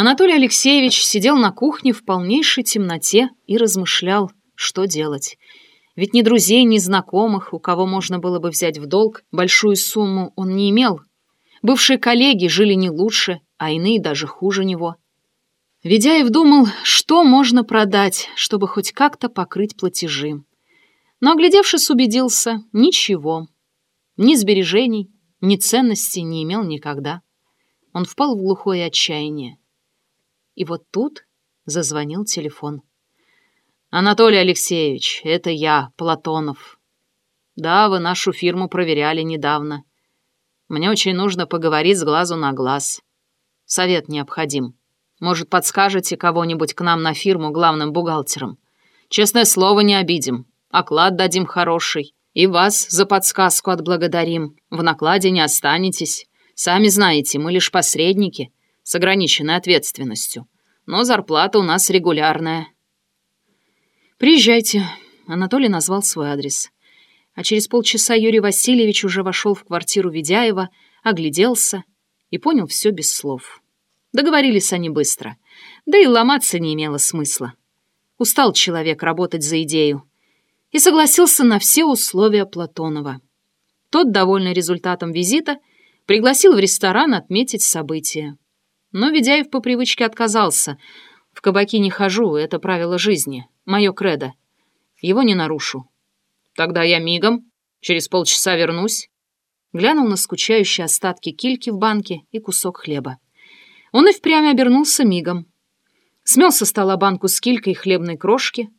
Анатолий Алексеевич сидел на кухне в полнейшей темноте и размышлял, что делать. Ведь ни друзей, ни знакомых, у кого можно было бы взять в долг большую сумму, он не имел. Бывшие коллеги жили не лучше, а иные даже хуже него. Ведяев думал, что можно продать, чтобы хоть как-то покрыть платежи. Но, оглядевшись, убедился — ничего. Ни сбережений, ни ценностей не имел никогда. Он впал в глухое отчаяние. И вот тут зазвонил телефон. «Анатолий Алексеевич, это я, Платонов. Да, вы нашу фирму проверяли недавно. Мне очень нужно поговорить с глазу на глаз. Совет необходим. Может, подскажете кого-нибудь к нам на фирму главным бухгалтером? Честное слово, не обидим. Оклад дадим хороший. И вас за подсказку отблагодарим. В накладе не останетесь. Сами знаете, мы лишь посредники с ограниченной ответственностью. Но зарплата у нас регулярная. «Приезжайте», — Анатолий назвал свой адрес. А через полчаса Юрий Васильевич уже вошел в квартиру Ведяева, огляделся и понял все без слов. Договорились они быстро. Да и ломаться не имело смысла. Устал человек работать за идею. И согласился на все условия Платонова. Тот, довольный результатом визита, пригласил в ресторан отметить событие. Но Ведяев по привычке отказался. «В кабаки не хожу, это правило жизни, мое кредо. Его не нарушу». «Тогда я мигом, через полчаса вернусь». Глянул на скучающие остатки кильки в банке и кусок хлеба. Он и впрямь обернулся мигом. Смел со стола банку с килькой и хлебной крошки.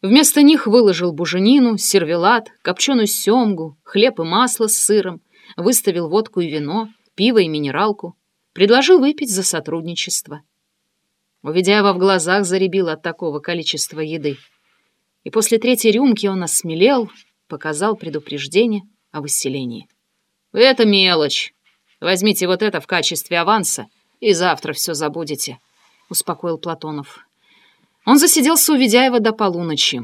Вместо них выложил буженину, сервелат, копченую семгу, хлеб и масло с сыром, выставил водку и вино, пиво и минералку, предложил выпить за сотрудничество. У Ведяева в глазах заребил от такого количества еды. И после третьей рюмки он осмелел, показал предупреждение о выселении. «Это мелочь. Возьмите вот это в качестве аванса, и завтра все забудете», — успокоил Платонов. Он засиделся у Ведяева до полуночи.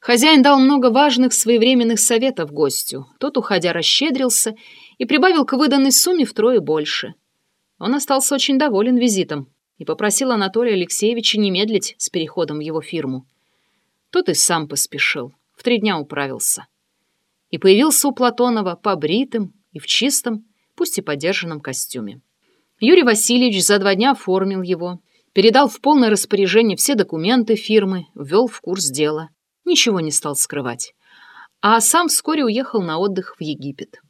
Хозяин дал много важных своевременных советов гостю. Тот, уходя, расщедрился и прибавил к выданной сумме втрое больше. Он остался очень доволен визитом и попросил Анатолия Алексеевича не медлить с переходом в его фирму. Тот и сам поспешил, в три дня управился. И появился у Платонова побритым и в чистом, пусть и подержанном костюме. Юрий Васильевич за два дня оформил его, передал в полное распоряжение все документы фирмы, ввел в курс дела ничего не стал скрывать. А сам вскоре уехал на отдых в Египет.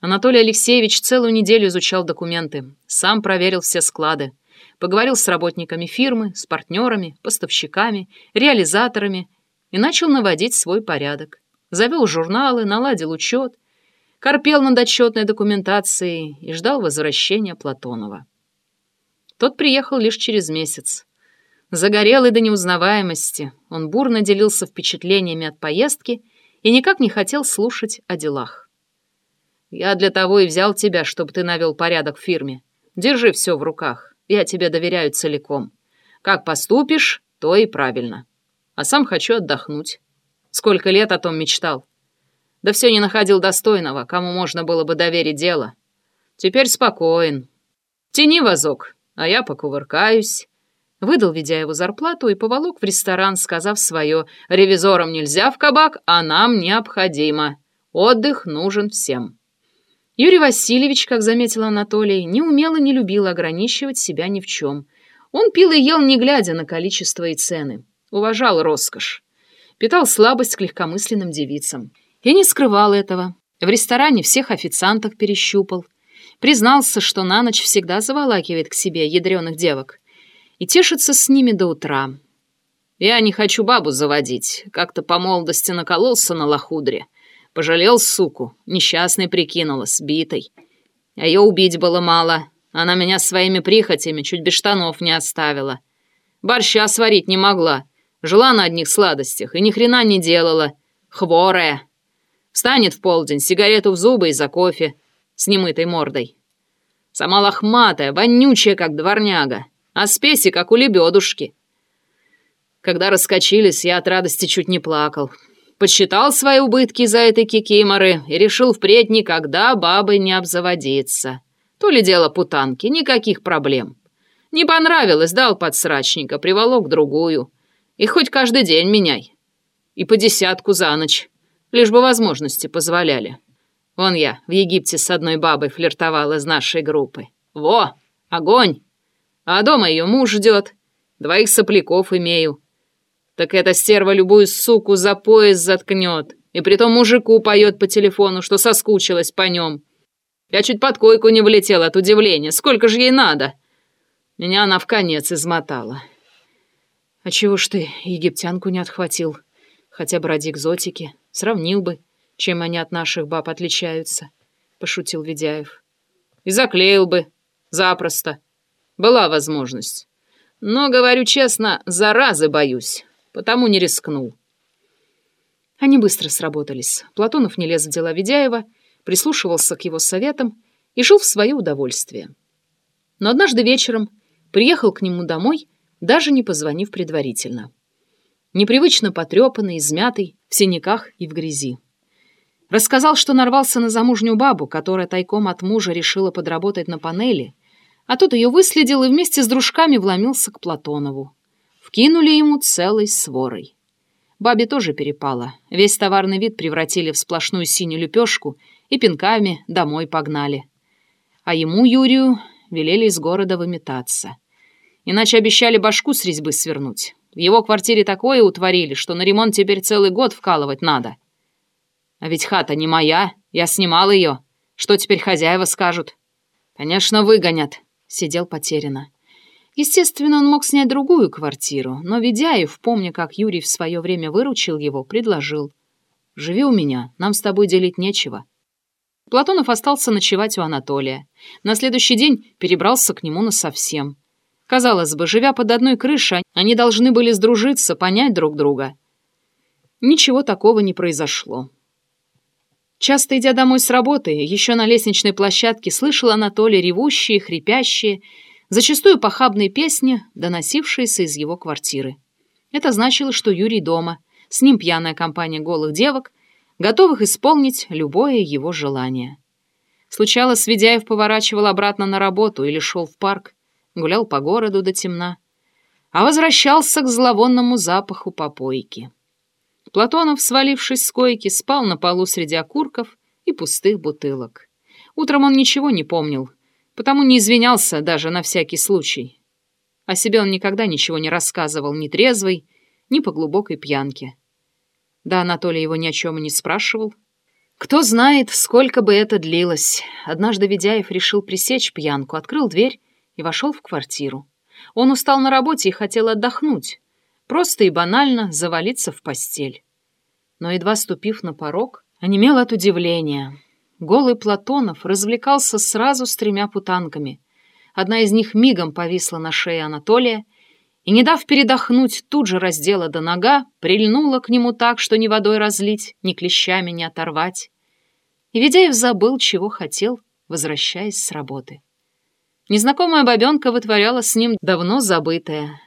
Анатолий Алексеевич целую неделю изучал документы, сам проверил все склады, поговорил с работниками фирмы, с партнерами, поставщиками, реализаторами и начал наводить свой порядок. Завел журналы, наладил учет, корпел над отчетной документацией и ждал возвращения Платонова. Тот приехал лишь через месяц. Загорелый до неузнаваемости, он бурно делился впечатлениями от поездки и никак не хотел слушать о делах. «Я для того и взял тебя, чтобы ты навел порядок в фирме. Держи все в руках, я тебе доверяю целиком. Как поступишь, то и правильно. А сам хочу отдохнуть. Сколько лет о том мечтал. Да все не находил достойного, кому можно было бы доверить дело. Теперь спокоен. Тяни вазок, а я покувыркаюсь». Выдал Ведяеву зарплату и поволок в ресторан, сказав свое «Ревизорам нельзя в кабак, а нам необходимо. Отдых нужен всем». Юрий Васильевич, как заметил Анатолий, не умел и не любил ограничивать себя ни в чем. Он пил и ел, не глядя на количество и цены. Уважал роскошь. Питал слабость к легкомысленным девицам. И не скрывал этого. В ресторане всех официанток перещупал. Признался, что на ночь всегда заволакивает к себе ядреных девок и тешится с ними до утра. Я не хочу бабу заводить. Как-то по молодости накололся на лохудре. Пожалел суку, несчастной прикинула, сбитой. А ее убить было мало. Она меня своими прихотями чуть без штанов не оставила. Борща сварить не могла. Жила на одних сладостях и ни хрена не делала. Хворая. Встанет в полдень, сигарету в зубы и за кофе с немытой мордой. Сама лохматая, вонючая, как дворняга а спеси, как у лебедушки. Когда раскочились, я от радости чуть не плакал. Подсчитал свои убытки за этой кикиморы и решил впредь никогда бабой не обзаводиться. То ли дело путанки, никаких проблем. Не понравилось, дал подсрачника, приволок другую. И хоть каждый день меняй. И по десятку за ночь. Лишь бы возможности позволяли. Вон я в Египте с одной бабой флиртовал из нашей группы. Во, огонь! А дома ее муж ждет. Двоих сопляков имею. Так эта стерва любую суку за пояс заткнет. И притом мужику поет по телефону, что соскучилась по нем. Я чуть под койку не влетел от удивления. Сколько же ей надо? Меня она в конец измотала. А чего ж ты египтянку не отхватил? Хотя бы ради экзотики. Сравнил бы, чем они от наших баб отличаются, — пошутил Ведяев. И заклеил бы. Запросто. Была возможность. Но, говорю честно, заразы боюсь, потому не рискнул. Они быстро сработались. Платонов не лез в дела Ведяева, прислушивался к его советам и жил в свое удовольствие. Но однажды вечером приехал к нему домой, даже не позвонив предварительно. Непривычно потрепанный, измятый, в синяках и в грязи. Рассказал, что нарвался на замужнюю бабу, которая тайком от мужа решила подработать на панели, а тот ее выследил и вместе с дружками вломился к Платонову. Вкинули ему целой сворой. Бабе тоже перепало. Весь товарный вид превратили в сплошную синюю лепешку и пинками домой погнали. А ему, Юрию, велели из города выметаться. Иначе обещали башку с резьбы свернуть. В его квартире такое утворили, что на ремонт теперь целый год вкалывать надо. А ведь хата не моя, я снимал ее. Что теперь хозяева скажут? Конечно, выгонят. Сидел потеряно. Естественно, он мог снять другую квартиру, но Ведяев, помня, как Юрий в свое время выручил его, предложил. «Живи у меня, нам с тобой делить нечего». Платонов остался ночевать у Анатолия. На следующий день перебрался к нему насовсем. Казалось бы, живя под одной крышей, они должны были сдружиться, понять друг друга. Ничего такого не произошло. Часто идя домой с работы, еще на лестничной площадке слышал Анатолий ревущие, хрипящие, зачастую похабные песни, доносившиеся из его квартиры. Это значило, что Юрий дома, с ним пьяная компания голых девок, готовых исполнить любое его желание. Случалось, Ведяев поворачивал обратно на работу или шел в парк, гулял по городу до темна, а возвращался к зловонному запаху попойки. Платонов, свалившись с койки, спал на полу среди окурков и пустых бутылок. Утром он ничего не помнил — потому не извинялся даже на всякий случай. О себе он никогда ничего не рассказывал ни трезвый, ни по глубокой пьянке. Да Анатолий его ни о чем и не спрашивал. Кто знает, сколько бы это длилось. Однажды Ведяев решил пресечь пьянку, открыл дверь и вошел в квартиру. Он устал на работе и хотел отдохнуть. Просто и банально завалиться в постель. Но, едва ступив на порог, онемел от удивления — Голый Платонов развлекался сразу с тремя путанками. Одна из них мигом повисла на шее Анатолия и, не дав передохнуть, тут же раздела до нога, прильнула к нему так, что ни водой разлить, ни клещами не оторвать. И Ведяев забыл, чего хотел, возвращаясь с работы. Незнакомая бабенка вытворяла с ним давно забытое.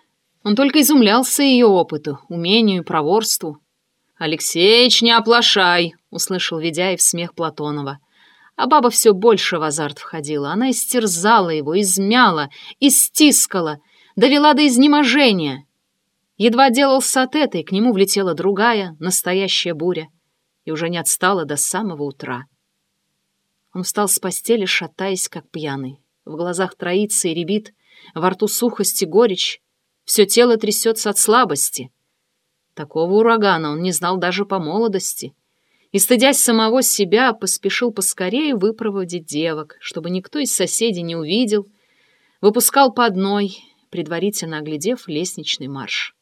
Он только изумлялся ее опыту, умению и проворству. «Алексеич, не оплошай!» — услышал Ведяев смех Платонова. А баба все больше в азарт входила. Она истерзала его, измяла, истискала, довела до изнеможения. Едва делался от этой, к нему влетела другая, настоящая буря, и уже не отстала до самого утра. Он встал с постели, шатаясь, как пьяный. В глазах троится и ребит, во рту сухость и горечь, все тело трясется от слабости. Такого урагана он не знал даже по молодости — и, стыдясь самого себя, поспешил поскорее выпроводить девок, чтобы никто из соседей не увидел, выпускал по одной, предварительно оглядев лестничный марш.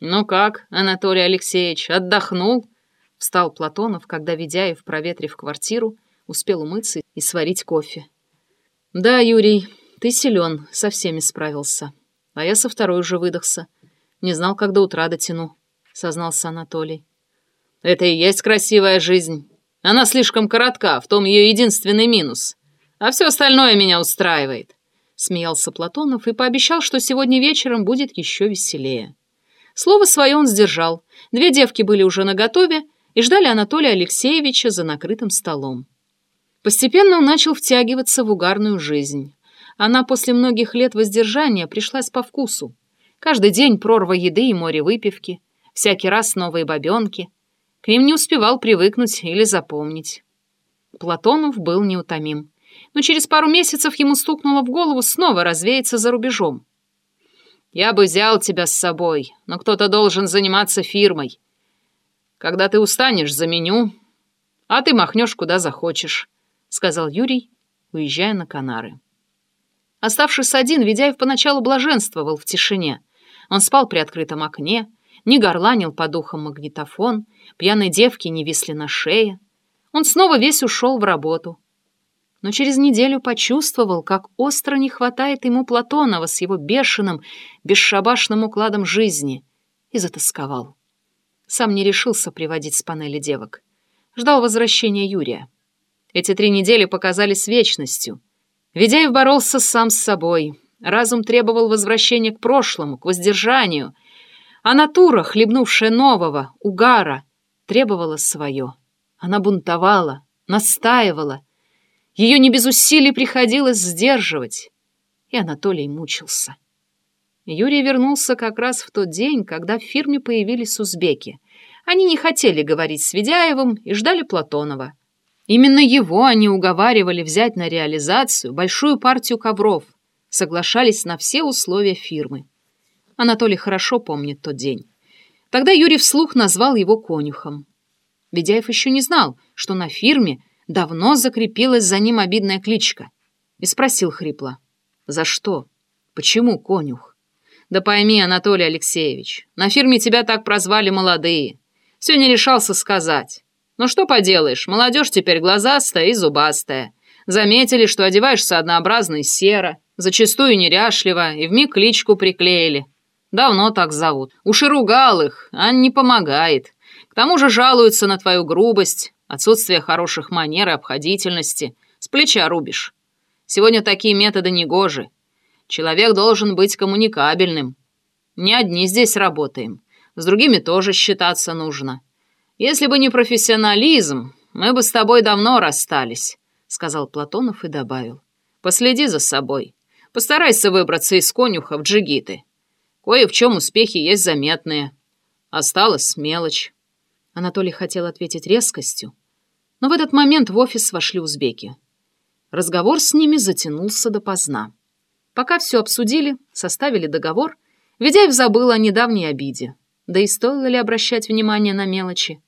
«Ну как, Анатолий Алексеевич, отдохнул?» — встал Платонов, когда, Ведяев, проветрив квартиру, успел умыться и сварить кофе. «Да, Юрий, ты силен, со всеми справился. А я со второй уже выдохся. Не знал, до утра дотяну», — сознался Анатолий. Это и есть красивая жизнь. Она слишком коротка, в том ее единственный минус. А все остальное меня устраивает. Смеялся Платонов и пообещал, что сегодня вечером будет еще веселее. Слово свое он сдержал. Две девки были уже наготове и ждали Анатолия Алексеевича за накрытым столом. Постепенно он начал втягиваться в угарную жизнь. Она после многих лет воздержания пришлась по вкусу. Каждый день прорва еды и море выпивки, всякий раз новые бабенки. К ним не успевал привыкнуть или запомнить. Платонов был неутомим. Но через пару месяцев ему стукнуло в голову снова развеяться за рубежом. «Я бы взял тебя с собой, но кто-то должен заниматься фирмой. Когда ты устанешь, заменю, а ты махнешь куда захочешь», — сказал Юрий, уезжая на Канары. Оставшись один, Ведяев поначалу блаженствовал в тишине. Он спал при открытом окне, не горланил по духам магнитофон, пьяные девки не висли на шее. Он снова весь ушел в работу. Но через неделю почувствовал, как остро не хватает ему Платонова с его бешеным, бесшабашным укладом жизни, и затасковал. Сам не решился приводить с панели девок. Ждал возвращения Юрия. Эти три недели показались вечностью. Ведяев боролся сам с собой. Разум требовал возвращения к прошлому, к воздержанию. А натура, хлебнувшая нового, угара, требовала свое. Она бунтовала, настаивала. Ее не без усилий приходилось сдерживать. И Анатолий мучился. Юрий вернулся как раз в тот день, когда в фирме появились узбеки. Они не хотели говорить с Ведяевым и ждали Платонова. Именно его они уговаривали взять на реализацию большую партию ковров, соглашались на все условия фирмы. Анатолий хорошо помнит тот день. Тогда Юрий вслух назвал его конюхом. Ведяев еще не знал, что на фирме давно закрепилась за ним обидная кличка. И спросил хрипло. «За что? Почему конюх?» «Да пойми, Анатолий Алексеевич, на фирме тебя так прозвали молодые. Все не решался сказать. Ну что поделаешь, молодежь теперь глазастая и зубастая. Заметили, что одеваешься однообразно и серо, зачастую неряшливо, и вмиг кличку приклеили. Давно так зовут. Уж и ругал их, а не помогает. К тому же жалуются на твою грубость, отсутствие хороших манер и обходительности. С плеча рубишь. Сегодня такие методы негожи. Человек должен быть коммуникабельным. Не одни здесь работаем. С другими тоже считаться нужно. Если бы не профессионализм, мы бы с тобой давно расстались», — сказал Платонов и добавил. «Последи за собой. Постарайся выбраться из конюха в джигиты. Кое в чем успехи есть заметные. Осталась мелочь». Анатолий хотел ответить резкостью, но в этот момент в офис вошли узбеки. Разговор с ними затянулся допоздна. Пока все обсудили, составили договор, Ведяев забыл о недавней обиде. Да и стоило ли обращать внимание на мелочи?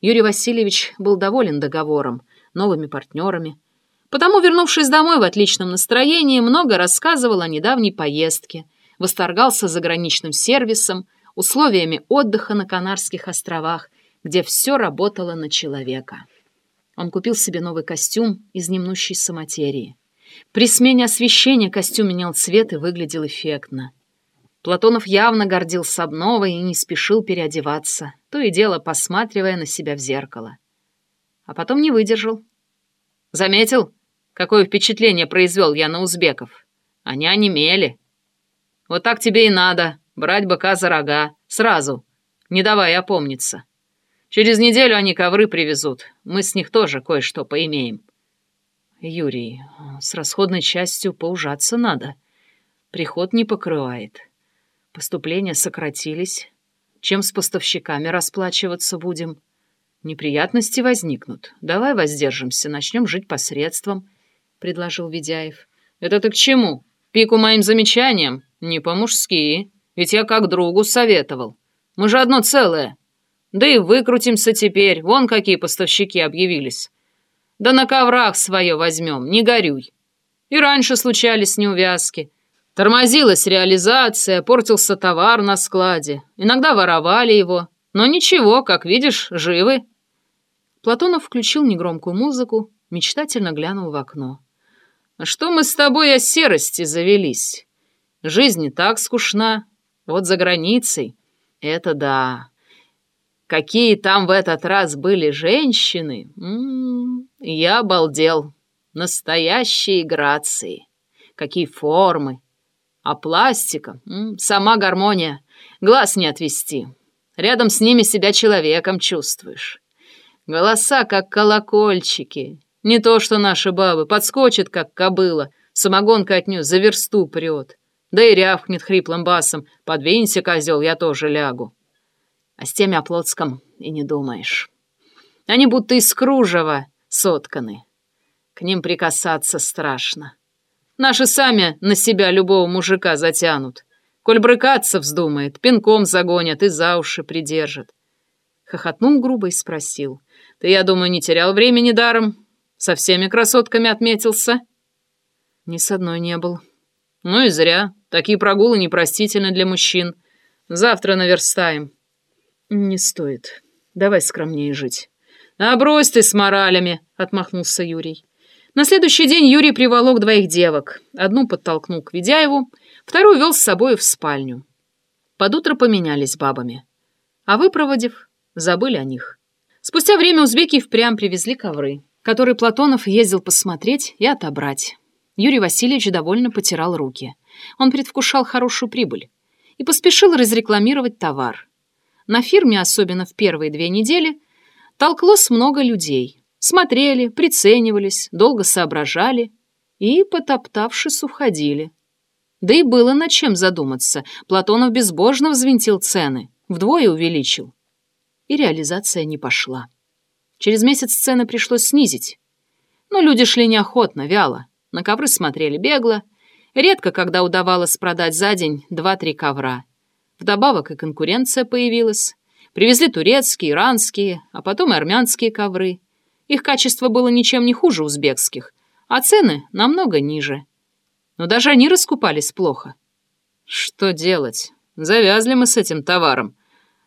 Юрий Васильевич был доволен договором, новыми партнерами. Потому, вернувшись домой в отличном настроении, много рассказывал о недавней поездке, восторгался заграничным сервисом, условиями отдыха на Канарских островах, где все работало на человека. Он купил себе новый костюм из немнущейся материи. При смене освещения костюм менял цвет и выглядел эффектно. Платонов явно гордился обновой и не спешил переодеваться, то и дело посматривая на себя в зеркало. А потом не выдержал. Заметил, какое впечатление произвел я на узбеков? Они онемели. Вот так тебе и надо, брать быка за рога, сразу, не давай опомниться. Через неделю они ковры привезут, мы с них тоже кое-что поимеем. Юрий, с расходной частью поужаться надо. Приход не покрывает. Поступления сократились. Чем с поставщиками расплачиваться будем? Неприятности возникнут. Давай воздержимся, начнем жить посредством, — предложил Ведяев. Это ты к чему? Пику моим замечаниям? Не по-мужски. Ведь я как другу советовал. Мы же одно целое. Да и выкрутимся теперь. Вон какие поставщики объявились. Да на коврах свое возьмем, не горюй. И раньше случались неувязки. Тормозилась реализация, портился товар на складе. Иногда воровали его. Но ничего, как видишь, живы. Платонов включил негромкую музыку, мечтательно глянул в окно. «А что мы с тобой о серости завелись? Жизнь не так скучна. Вот за границей. Это да. Какие там в этот раз были женщины. М -м -м, я обалдел. Настоящие грации. Какие формы, а пластика — сама гармония. Глаз не отвести. Рядом с ними себя человеком чувствуешь. Голоса, как колокольчики. Не то, что наши бабы. Подскочит, как кобыла. Самогонка от нее за версту прет. Да и рявкнет хриплым басом. Подвинься, козел, я тоже лягу. А с теми о Плотском и не думаешь. Они будто из кружева сотканы. К ним прикасаться страшно. Наши сами на себя любого мужика затянут. Коль брыкаться вздумает, пинком загонят и за уши придержат. Хохотнул грубо и спросил. Ты, я думаю, не терял времени даром? Со всеми красотками отметился? Ни с одной не был. Ну и зря. Такие прогулы непростительны для мужчин. Завтра наверстаем. Не стоит. Давай скромнее жить. А брось ты с моралями, отмахнулся Юрий. На следующий день Юрий приволок двоих девок. Одну подтолкнул к Ведяеву, вторую вел с собой в спальню. Под утро поменялись бабами. А выпроводив, забыли о них. Спустя время узбеки впрямь привезли ковры, которые Платонов ездил посмотреть и отобрать. Юрий Васильевич довольно потирал руки. Он предвкушал хорошую прибыль и поспешил разрекламировать товар. На фирме, особенно в первые две недели, толклось много людей. Смотрели, приценивались, долго соображали и, потоптавшись, уходили. Да и было над чем задуматься. Платонов безбожно взвинтил цены, вдвое увеличил. И реализация не пошла. Через месяц цены пришлось снизить. Но люди шли неохотно, вяло. На ковры смотрели бегло. Редко, когда удавалось продать за день два-три ковра. Вдобавок и конкуренция появилась. Привезли турецкие, иранские, а потом и армянские ковры. Их качество было ничем не хуже узбекских, а цены намного ниже. Но даже они раскупались плохо. Что делать? Завязли мы с этим товаром.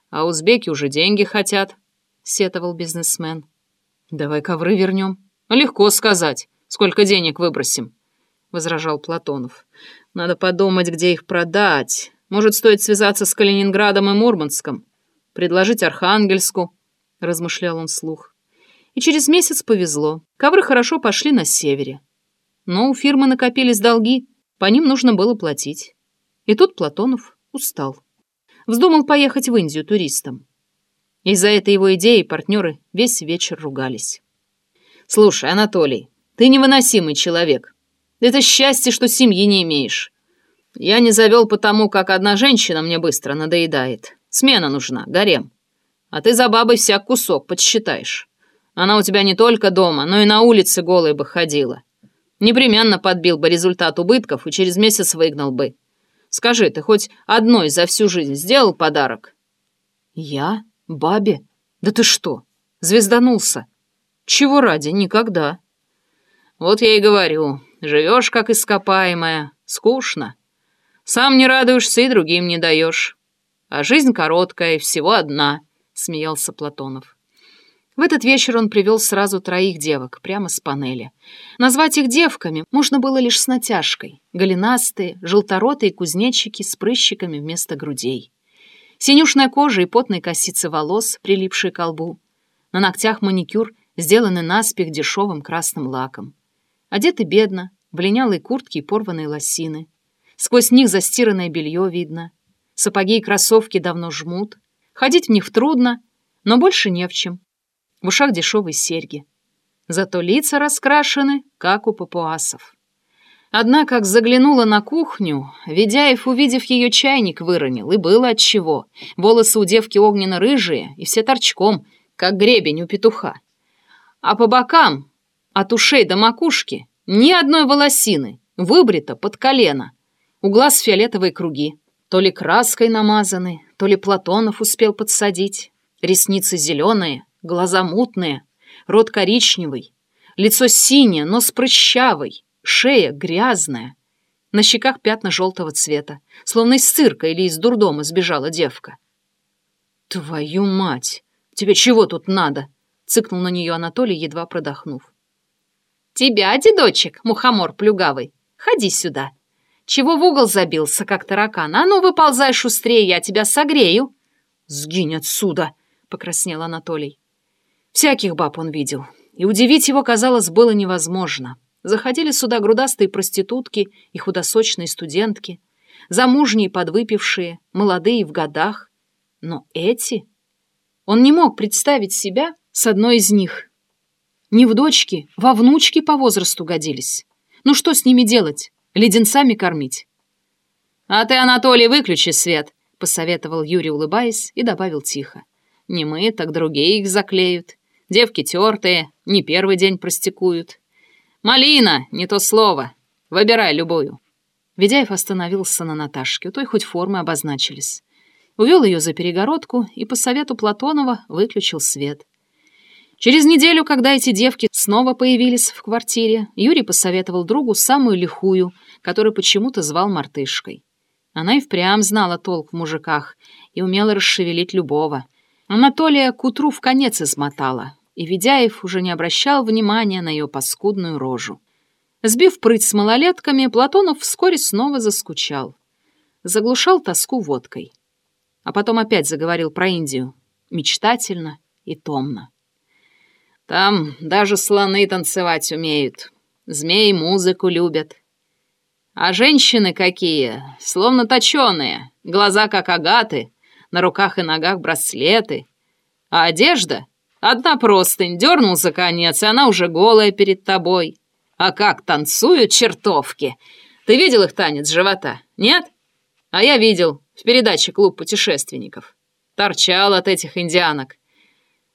А узбеки уже деньги хотят, — сетовал бизнесмен. Давай ковры вернем. Легко сказать, сколько денег выбросим, — возражал Платонов. Надо подумать, где их продать. Может, стоит связаться с Калининградом и Мурманском, предложить Архангельску, — размышлял он вслух. И через месяц повезло. Ковры хорошо пошли на севере. Но у фирмы накопились долги, по ним нужно было платить. И тут Платонов устал. Вздумал поехать в Индию туристом. Из-за этой его идеи партнеры весь вечер ругались. «Слушай, Анатолий, ты невыносимый человек. Это счастье, что семьи не имеешь. Я не завел потому, как одна женщина мне быстро надоедает. Смена нужна, гарем. А ты за бабой всяк кусок подсчитаешь. Она у тебя не только дома, но и на улице голой бы ходила. Непременно подбил бы результат убытков и через месяц выгнал бы. Скажи, ты хоть одной за всю жизнь сделал подарок?» «Я? Бабе? Да ты что? Звезданулся? Чего ради? Никогда». «Вот я и говорю, живешь как ископаемая, скучно. Сам не радуешься и другим не даешь. А жизнь короткая и всего одна», — смеялся Платонов. В этот вечер он привел сразу троих девок, прямо с панели. Назвать их девками можно было лишь с натяжкой. Голенастые, желторотые кузнечики с прыщиками вместо грудей. Синюшная кожа и потные косицы волос, прилипшие к лбу. На ногтях маникюр, сделанный наспех дешевым красным лаком. Одеты бедно, в линялые куртки и порванные лосины. Сквозь них застиранное белье видно. Сапоги и кроссовки давно жмут. Ходить в них трудно, но больше не в чем в ушах дешевые серьги. Зато лица раскрашены, как у папуасов. Одна, как заглянула на кухню, Ведяев, увидев ее чайник, выронил, и было отчего. Волосы у девки огненно-рыжие, и все торчком, как гребень у петуха. А по бокам, от ушей до макушки, ни одной волосины, выбрито под колено. У глаз фиолетовые круги, то ли краской намазаны, то ли Платонов успел подсадить. Ресницы зеленые, глаза мутные, рот коричневый, лицо синее, нос прыщавый, шея грязная, на щеках пятна желтого цвета, словно из цирка или из дурдома сбежала девка. «Твою мать! Тебе чего тут надо?» — цыкнул на нее Анатолий, едва продохнув. «Тебя, дедочек, мухомор плюгавый, ходи сюда. Чего в угол забился, как таракан? А ну, выползай шустрее, я тебя согрею!» «Сгинь отсюда!» — покраснел Анатолий. Всяких баб он видел, и удивить его, казалось, было невозможно. Заходили сюда грудастые проститутки и худосочные студентки, замужние подвыпившие, молодые в годах. Но эти... Он не мог представить себя с одной из них. Не в дочке, во внучке по возрасту годились. Ну что с ними делать? Леденцами кормить? А ты, Анатолий, выключи свет, посоветовал Юрий, улыбаясь, и добавил тихо. Не мы, так другие их заклеют. Девки тертые, не первый день простекуют. Малина, не то слово. Выбирай любую. Ведяев остановился на Наташке, у той хоть формы обозначились. Увел ее за перегородку и по совету Платонова выключил свет. Через неделю, когда эти девки снова появились в квартире, Юрий посоветовал другу самую лихую, которую почему-то звал мартышкой. Она и впрямь знала толк в мужиках и умела расшевелить любого. Анатолия к утру в конец измотала, и Ведяев уже не обращал внимания на ее паскудную рожу. Сбив прыть с малолетками, Платонов вскоре снова заскучал. Заглушал тоску водкой. А потом опять заговорил про Индию. Мечтательно и томно. «Там даже слоны танцевать умеют. Змеи музыку любят. А женщины какие, словно точеные, глаза как агаты, на руках и ногах браслеты. А одежда? Одна простынь, дернул за конец, и она уже голая перед тобой. А как танцуют чертовки! Ты видел их танец живота, нет? А я видел в передаче «Клуб путешественников». Торчал от этих индианок.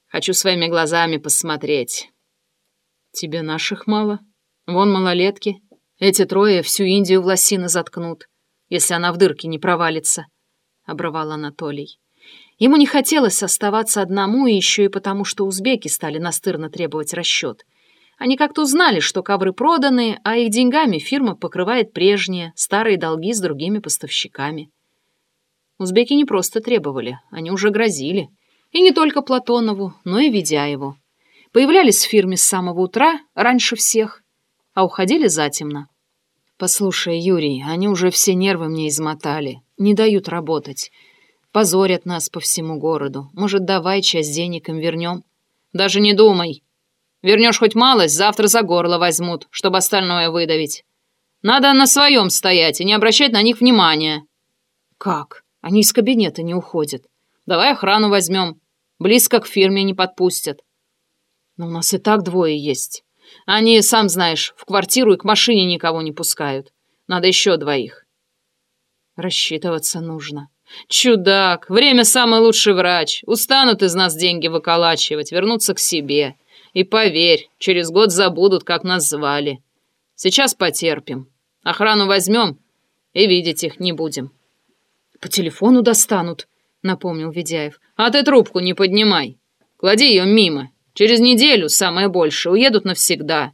Хочу своими глазами посмотреть. Тебе наших мало? Вон малолетки. Эти трое всю Индию в лосины заткнут, если она в дырке не провалится, — обрывал Анатолий. Ему не хотелось оставаться одному, и еще и потому, что узбеки стали настырно требовать расчет. Они как-то узнали, что ковры проданы, а их деньгами фирма покрывает прежние, старые долги с другими поставщиками. Узбеки не просто требовали, они уже грозили. И не только Платонову, но и Ведяеву. Появлялись в фирме с самого утра, раньше всех, а уходили затемно. «Послушай, Юрий, они уже все нервы мне измотали, не дают работать. Позорят нас по всему городу. Может, давай часть денег им вернем?» «Даже не думай. Вернешь хоть малость, завтра за горло возьмут, чтобы остальное выдавить. Надо на своем стоять и не обращать на них внимания». «Как? Они из кабинета не уходят. Давай охрану возьмем. Близко к фирме не подпустят». «Но у нас и так двое есть». Они, сам знаешь, в квартиру и к машине никого не пускают. Надо еще двоих. Рассчитываться нужно. Чудак, время самый лучший врач. Устанут из нас деньги выколачивать, вернуться к себе. И поверь, через год забудут, как нас звали. Сейчас потерпим. Охрану возьмем и видеть их не будем. По телефону достанут, напомнил Ведяев. А ты трубку не поднимай. Клади ее мимо. Через неделю, самое больше, уедут навсегда.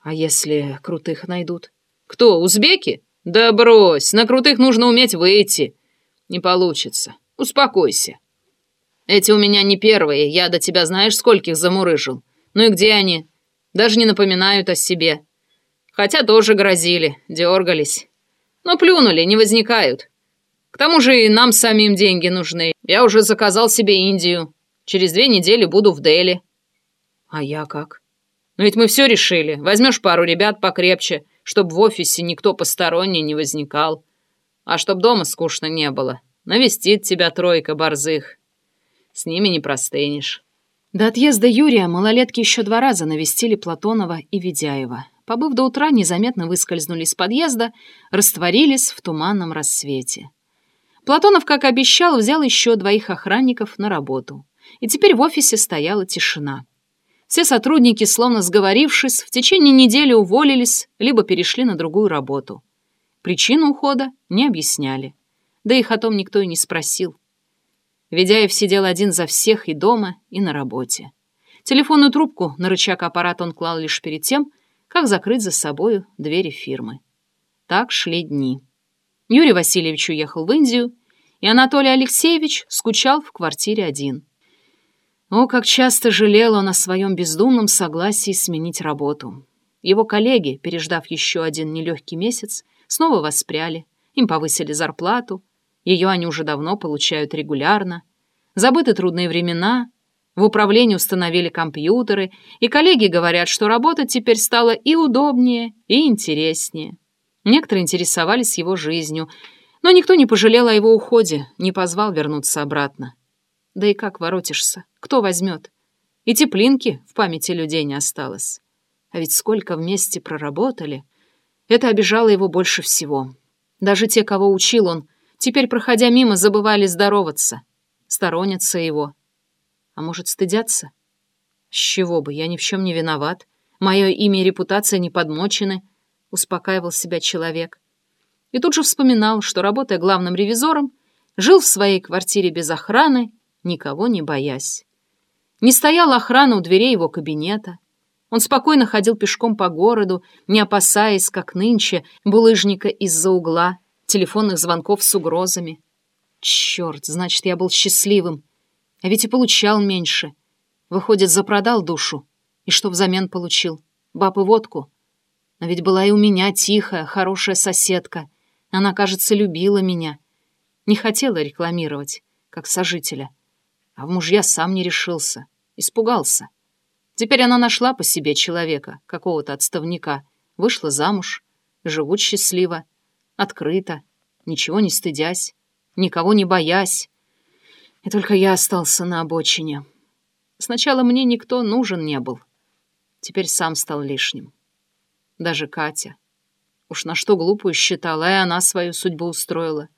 А если крутых найдут? Кто, узбеки? Да брось, на крутых нужно уметь выйти. Не получится. Успокойся. Эти у меня не первые, я до тебя знаешь, скольких замурыжил. Ну и где они? Даже не напоминают о себе. Хотя тоже грозили, дергались. Но плюнули, не возникают. К тому же и нам самим деньги нужны. Я уже заказал себе Индию. Через две недели буду в Дели. А я как? Ну ведь мы все решили. Возьмешь пару ребят покрепче, чтобы в офисе никто посторонний не возникал. А чтоб дома скучно не было. Навестит тебя тройка борзых. С ними не простынешь. До отъезда Юрия малолетки еще два раза навестили Платонова и Ведяева. Побыв до утра, незаметно выскользнули из подъезда, растворились в туманном рассвете. Платонов, как обещал, взял еще двоих охранников на работу. И теперь в офисе стояла тишина. Все сотрудники, словно сговорившись, в течение недели уволились, либо перешли на другую работу. Причину ухода не объясняли. Да их о том никто и не спросил. Ведяев сидел один за всех и дома, и на работе. Телефонную трубку на рычаг аппарата он клал лишь перед тем, как закрыть за собою двери фирмы. Так шли дни. Юрий Васильевич уехал в Индию, и Анатолий Алексеевич скучал в квартире один. О, как часто жалел он о своем бездумном согласии сменить работу. Его коллеги, переждав еще один нелегкий месяц, снова воспряли, им повысили зарплату, ее они уже давно получают регулярно. Забыты трудные времена, в управлении установили компьютеры, и коллеги говорят, что работа теперь стала и удобнее, и интереснее. Некоторые интересовались его жизнью, но никто не пожалел о его уходе, не позвал вернуться обратно. Да и как воротишься? Кто возьмет? И теплинки в памяти людей не осталось. А ведь сколько вместе проработали, Это обижало его больше всего. Даже те, кого учил он, теперь, проходя мимо, забывали здороваться, сторонятся его. А может, стыдятся? С чего бы, я ни в чем не виноват. Мое имя и репутация не подмочены, успокаивал себя человек. И тут же вспоминал, что, работая главным ревизором, жил в своей квартире без охраны, никого не боясь. Не стояла охрана у дверей его кабинета. Он спокойно ходил пешком по городу, не опасаясь, как нынче, булыжника из-за угла, телефонных звонков с угрозами. Черт, значит, я был счастливым. А ведь и получал меньше. Выходит, запродал душу. И что взамен получил? Баб и водку. Но ведь была и у меня тихая, хорошая соседка. Она, кажется, любила меня. Не хотела рекламировать, как сожителя. А в мужья сам не решился. Испугался. Теперь она нашла по себе человека, какого-то отставника. Вышла замуж. Живут счастливо. Открыто. Ничего не стыдясь. Никого не боясь. И только я остался на обочине. Сначала мне никто нужен не был. Теперь сам стал лишним. Даже Катя. Уж на что глупую считала, и она свою судьбу устроила.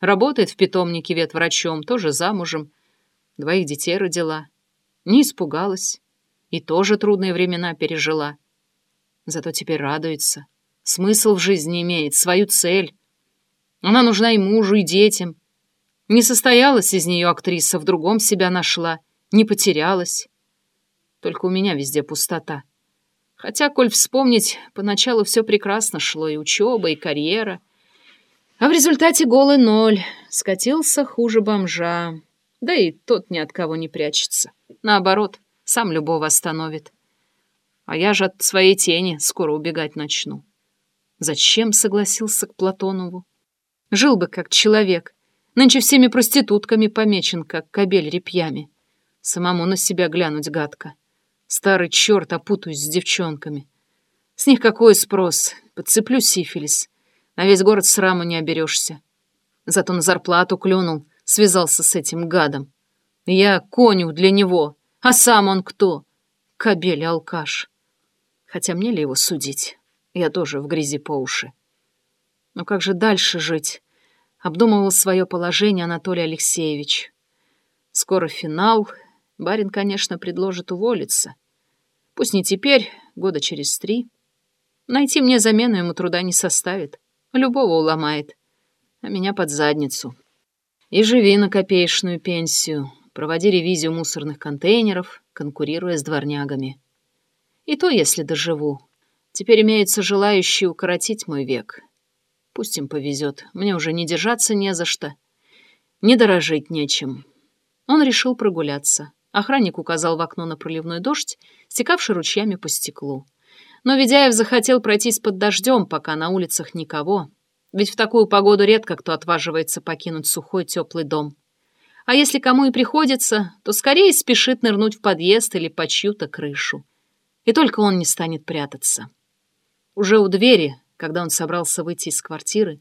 Работает в питомнике ветврачом, тоже замужем. Двоих детей родила. Не испугалась. И тоже трудные времена пережила. Зато теперь радуется. Смысл в жизни имеет, свою цель. Она нужна и мужу, и детям. Не состоялась из нее актриса, в другом себя нашла, не потерялась. Только у меня везде пустота. Хотя, коль вспомнить, поначалу все прекрасно шло, и учеба, и карьера. А в результате голый ноль. Скатился хуже бомжа. Да и тот ни от кого не прячется. Наоборот, сам любого остановит. А я же от своей тени скоро убегать начну. Зачем согласился к Платонову? Жил бы как человек. Нынче всеми проститутками помечен, как кобель репьями. Самому на себя глянуть гадко. Старый черт, опутаюсь с девчонками. С них какой спрос? Подцеплю сифилис. На весь город сраму не оберешься. Зато на зарплату клюнул, связался с этим гадом. Я конюх для него, а сам он кто? Кобель-алкаш. Хотя мне ли его судить? Я тоже в грязи по уши. Но как же дальше жить? Обдумывал свое положение Анатолий Алексеевич. Скоро финал, Барин, конечно, предложит уволиться. Пусть не теперь, года через три. Найти мне замену ему труда не составит. Любого уломает. А меня под задницу. И живи на копеечную пенсию. Проводи ревизию мусорных контейнеров, конкурируя с дворнягами. И то, если доживу. Теперь имеются желающие укоротить мой век. Пусть им повезет. Мне уже не держаться не за что. Не дорожить нечем. Он решил прогуляться. Охранник указал в окно на проливной дождь, стекавший ручьями по стеклу. Но Ведяев захотел пройтись под дождем, пока на улицах никого. Ведь в такую погоду редко кто отваживается покинуть сухой теплый дом. А если кому и приходится, то скорее спешит нырнуть в подъезд или по чью-то крышу. И только он не станет прятаться. Уже у двери, когда он собрался выйти из квартиры,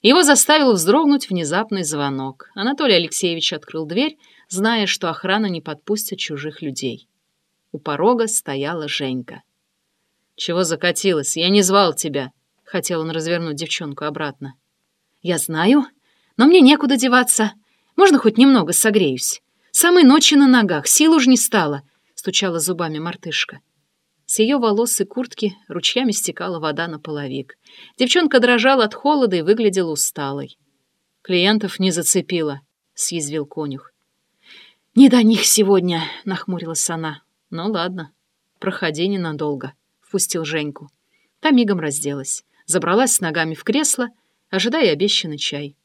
его заставил вздрогнуть внезапный звонок. Анатолий Алексеевич открыл дверь, зная, что охрана не подпустит чужих людей. У порога стояла Женька. «Чего закатилась? Я не звал тебя!» — хотел он развернуть девчонку обратно. «Я знаю, но мне некуда деваться. Можно хоть немного согреюсь? Самой ночи на ногах, сил уж не стало!» — стучала зубами мартышка. С ее волос и куртки ручьями стекала вода на половик. Девчонка дрожала от холода и выглядела усталой. «Клиентов не зацепила», — съязвил конюх. «Не до них сегодня», — нахмурилась она. «Ну ладно, проходи ненадолго», — впустил Женьку. Та мигом разделась, забралась с ногами в кресло, ожидая обещанный чай.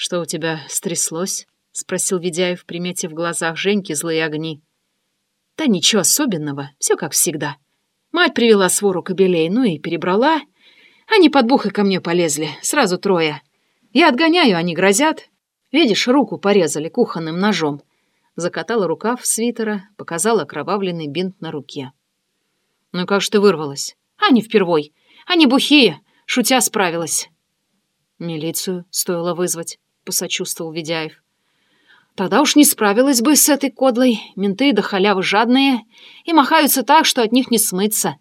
«Что у тебя стряслось?» — спросил Ведяев, приметив в глазах Женьки злые огни. Да ничего особенного, все как всегда. Мать привела свору кобелей, ну и перебрала. Они под бухой ко мне полезли, сразу трое. Я отгоняю, они грозят. Видишь, руку порезали кухонным ножом. Закатала рукав свитера, показала кровавленный бинт на руке. «Ну как ж ты вырвалась?» «Они впервой. Они бухие!» Шутя справилась. «Милицию стоило вызвать», — посочувствовал Ведяев. Тогда уж не справилась бы с этой кодлой. Менты до халявы жадные и махаются так, что от них не смыться.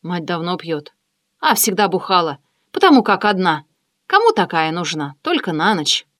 Мать давно пьет. А всегда бухала, потому как одна. Кому такая нужна? Только на ночь.